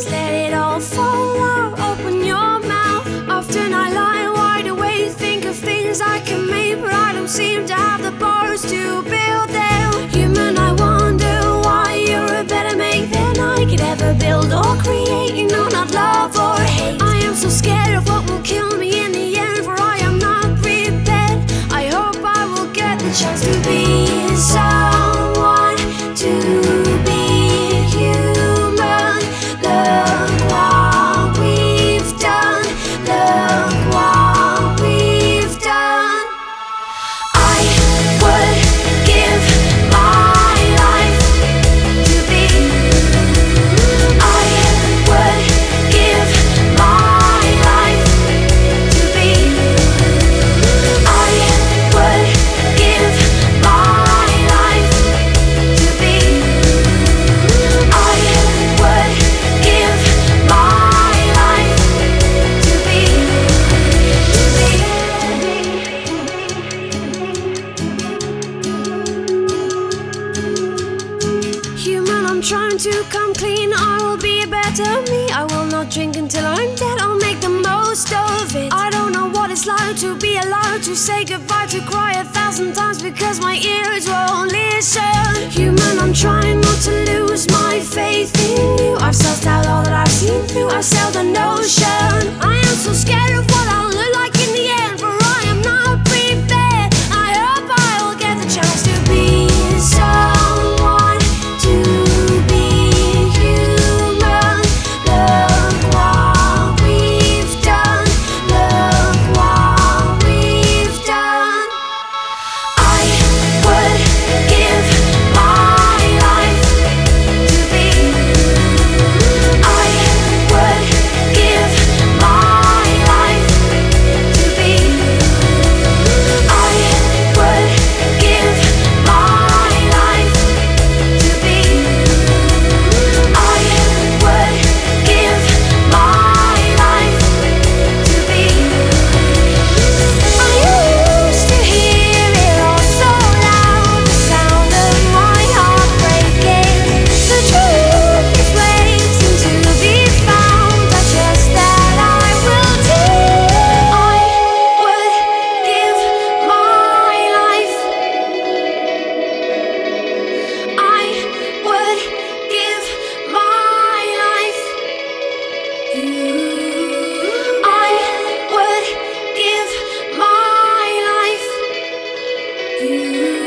seams, let it all fall out. Open your mouth. Often I lie wide awake, think of things I can make, but I don't seem to have the bars to build them. Human, I wonder why you're a better make than I could ever build or create. You know, not love or hate. I am so scared of what will kill me in the end, for I am not prepared. I hope I will get the chance to be someone, I'm trying to come clean. I will be a better me. I will not drink until I'm dead. I'll make the most of it. I don't know what it's like to be allowed to say goodbye, to cry a thousand times because my ears won't listen. Human, I'm trying not to lose my faith in you. I've sussed out all that I've seen through. I've the ocean. you.